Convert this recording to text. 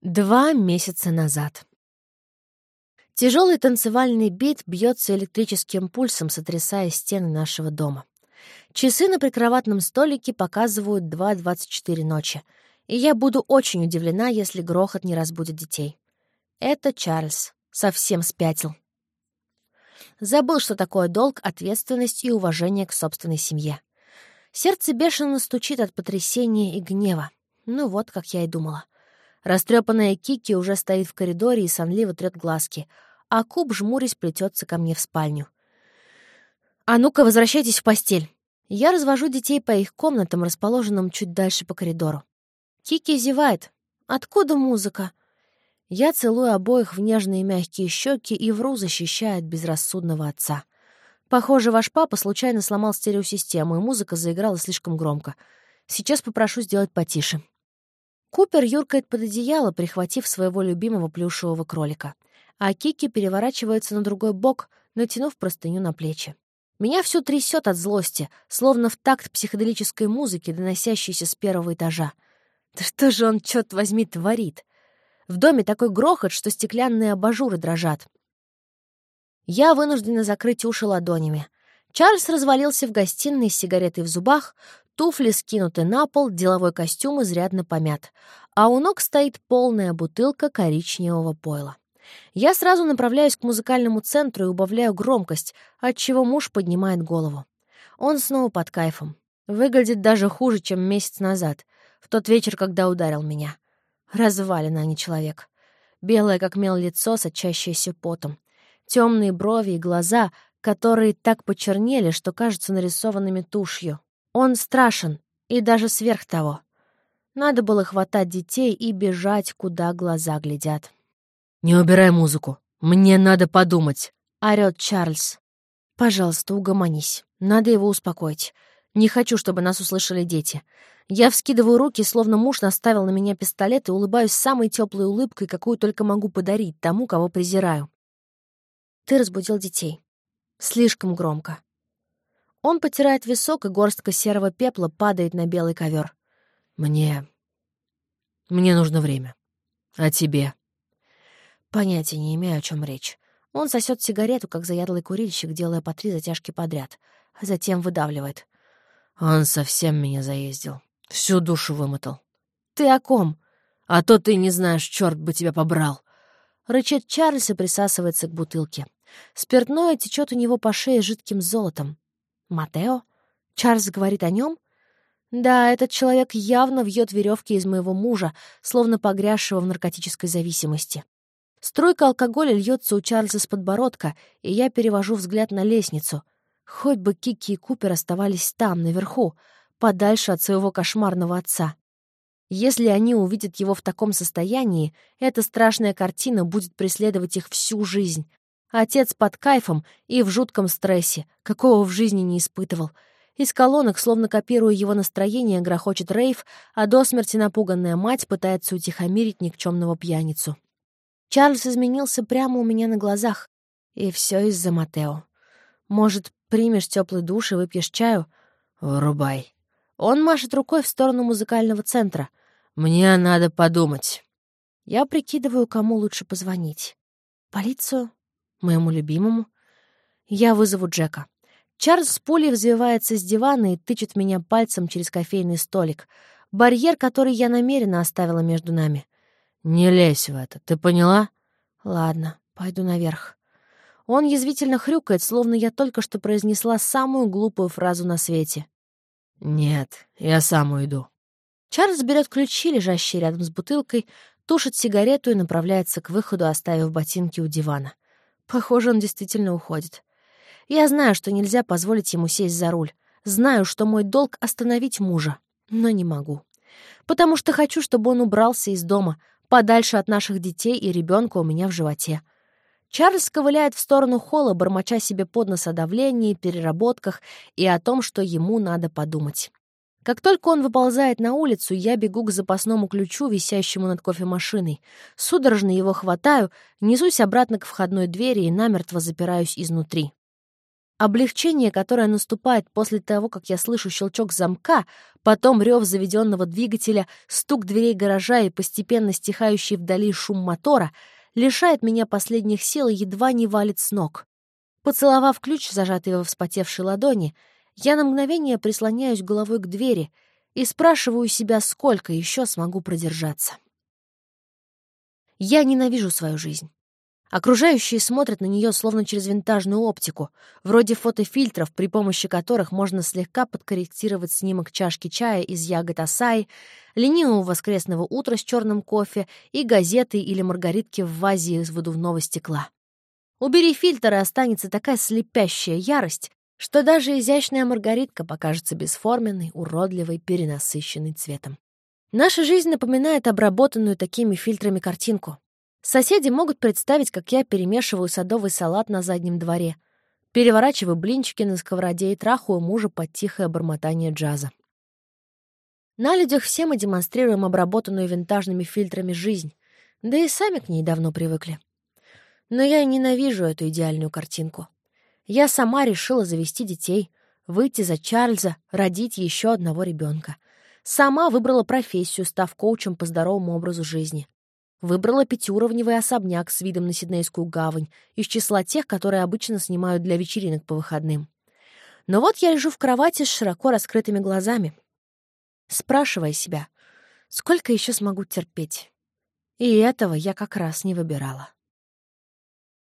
Два месяца назад. Тяжелый танцевальный бит бьется электрическим пульсом, сотрясая стены нашего дома. Часы на прикроватном столике показывают 2.24 ночи, и я буду очень удивлена, если грохот не разбудит детей. Это Чарльз. Совсем спятил. Забыл, что такое долг, ответственность и уважение к собственной семье. Сердце бешено стучит от потрясения и гнева. Ну вот, как я и думала. Растрепанная Кики уже стоит в коридоре и сонливо трет глазки, а Куб, жмурясь, плетется ко мне в спальню. «А ну-ка, возвращайтесь в постель!» Я развожу детей по их комнатам, расположенным чуть дальше по коридору. Кики зевает. «Откуда музыка?» Я целую обоих в нежные мягкие щеки и вру, защищая от безрассудного отца. Похоже, ваш папа случайно сломал стереосистему, и музыка заиграла слишком громко. Сейчас попрошу сделать потише. Купер юркает под одеяло, прихватив своего любимого плюшевого кролика. А Кики переворачивается на другой бок, натянув простыню на плечи. Меня все трясет от злости, словно в такт психоделической музыки, доносящейся с первого этажа. Да что же он, черт возьми, творит? В доме такой грохот, что стеклянные абажуры дрожат. Я вынуждена закрыть уши ладонями. Чарльз развалился в гостиной с сигаретой в зубах, Туфли скинуты на пол, деловой костюм изрядно помят. А у ног стоит полная бутылка коричневого пойла. Я сразу направляюсь к музыкальному центру и убавляю громкость, отчего муж поднимает голову. Он снова под кайфом. Выглядит даже хуже, чем месяц назад, в тот вечер, когда ударил меня. Развалина, а не человек. Белое, как мел, лицо, сочащееся потом. Темные брови и глаза, которые так почернели, что кажутся нарисованными тушью. Он страшен, и даже сверх того. Надо было хватать детей и бежать, куда глаза глядят. «Не убирай музыку. Мне надо подумать», — орёт Чарльз. «Пожалуйста, угомонись. Надо его успокоить. Не хочу, чтобы нас услышали дети. Я вскидываю руки, словно муж наставил на меня пистолет и улыбаюсь самой теплой улыбкой, какую только могу подарить тому, кого презираю. Ты разбудил детей. Слишком громко. Он потирает висок, и горстка серого пепла падает на белый ковер. «Мне... мне нужно время. А тебе?» Понятия не имею, о чем речь. Он сосет сигарету, как заядлый курильщик, делая по три затяжки подряд, а затем выдавливает. Он совсем меня заездил. Всю душу вымотал. «Ты о ком?» «А то ты не знаешь, черт бы тебя побрал!» Рычит Чарльз и присасывается к бутылке. Спиртное течет у него по шее жидким золотом. Матео? Чарльз говорит о нем? Да, этот человек явно вьет веревки из моего мужа, словно погрязшего в наркотической зависимости. Струйка алкоголя льется у Чарльза с подбородка, и я перевожу взгляд на лестницу. Хоть бы Кики и Купер оставались там, наверху, подальше от своего кошмарного отца. Если они увидят его в таком состоянии, эта страшная картина будет преследовать их всю жизнь, Отец под кайфом и в жутком стрессе, какого в жизни не испытывал. Из колонок, словно копируя его настроение, грохочет рейв, а до смерти напуганная мать пытается утихомирить никчемного пьяницу. Чарльз изменился прямо у меня на глазах. И все из-за Матео. Может, примешь теплый душ и выпьешь чаю? Врубай. Он машет рукой в сторону музыкального центра. Мне надо подумать. Я прикидываю, кому лучше позвонить. Полицию? Моему любимому. Я вызову Джека. Чарльз с пулей взвивается с дивана и тычет меня пальцем через кофейный столик. Барьер, который я намеренно оставила между нами. «Не лезь в это, ты поняла?» «Ладно, пойду наверх». Он язвительно хрюкает, словно я только что произнесла самую глупую фразу на свете. «Нет, я сам уйду». Чарльз берет ключи, лежащие рядом с бутылкой, тушит сигарету и направляется к выходу, оставив ботинки у дивана. Похоже, он действительно уходит. Я знаю, что нельзя позволить ему сесть за руль. Знаю, что мой долг — остановить мужа. Но не могу. Потому что хочу, чтобы он убрался из дома, подальше от наших детей и ребенка у меня в животе. Чарльз ковыляет в сторону холла, бормоча себе под нос о давлении, переработках и о том, что ему надо подумать. Как только он выползает на улицу, я бегу к запасному ключу, висящему над кофемашиной. Судорожно его хватаю, несусь обратно к входной двери и намертво запираюсь изнутри. Облегчение, которое наступает после того, как я слышу щелчок замка, потом рев заведенного двигателя, стук дверей гаража и постепенно стихающий вдали шум мотора, лишает меня последних сил и едва не валит с ног. Поцеловав ключ, зажатый во вспотевшей ладони, я на мгновение прислоняюсь головой к двери и спрашиваю себя, сколько еще смогу продержаться. Я ненавижу свою жизнь. Окружающие смотрят на нее словно через винтажную оптику, вроде фотофильтров, при помощи которых можно слегка подкорректировать снимок чашки чая из ягод асаи, ленивого воскресного утра с черным кофе и газеты или маргаритки в вазе из выдувного стекла. Убери фильтр, и останется такая слепящая ярость, что даже изящная маргаритка покажется бесформенной, уродливой, перенасыщенной цветом. Наша жизнь напоминает обработанную такими фильтрами картинку. Соседи могут представить, как я перемешиваю садовый салат на заднем дворе, переворачиваю блинчики на сковороде и трахаю мужа под тихое бормотание джаза. На людях все мы демонстрируем обработанную винтажными фильтрами жизнь, да и сами к ней давно привыкли. Но я ненавижу эту идеальную картинку. Я сама решила завести детей, выйти за Чарльза, родить еще одного ребенка. Сама выбрала профессию, став коучем по здоровому образу жизни. Выбрала пятиуровневый особняк с видом на Сиднейскую гавань из числа тех, которые обычно снимают для вечеринок по выходным. Но вот я лежу в кровати с широко раскрытыми глазами, спрашивая себя, сколько еще смогу терпеть. И этого я как раз не выбирала.